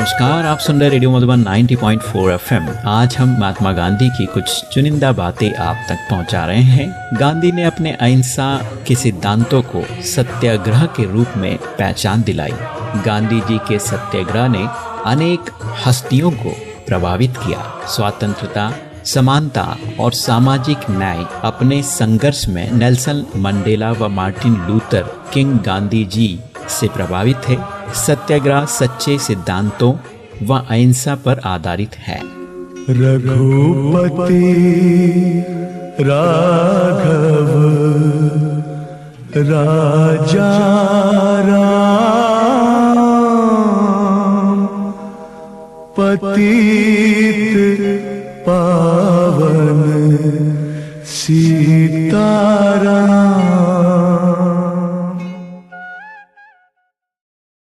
नमस्कार, आप सुन रहे रेडियो मधुबन 90.4 एफएम। आज हम महात्मा गांधी की कुछ चुनिंदा बातें आप तक पहुँचा रहे हैं। गांधी ने अपने अहिंसा के सिद्धांतों को सत्याग्रह के रूप में पहचान दिलाई। गांधी जी के सत्याग्रह ने अनेक हस्तियों को प्रभावित किया। स्वतंत्रता, समानता और सामाजिक न्याय अपने संघर्ष में नेल्सन मंडेला व Martin Luther King Gandhi ji से प्रभावित थे। सत्याग्रह, सच्चे सिद्धांतों व अहिंसा पर आधारित है। रघुपति राघव, राजा राम, पतित पावन सीताराम।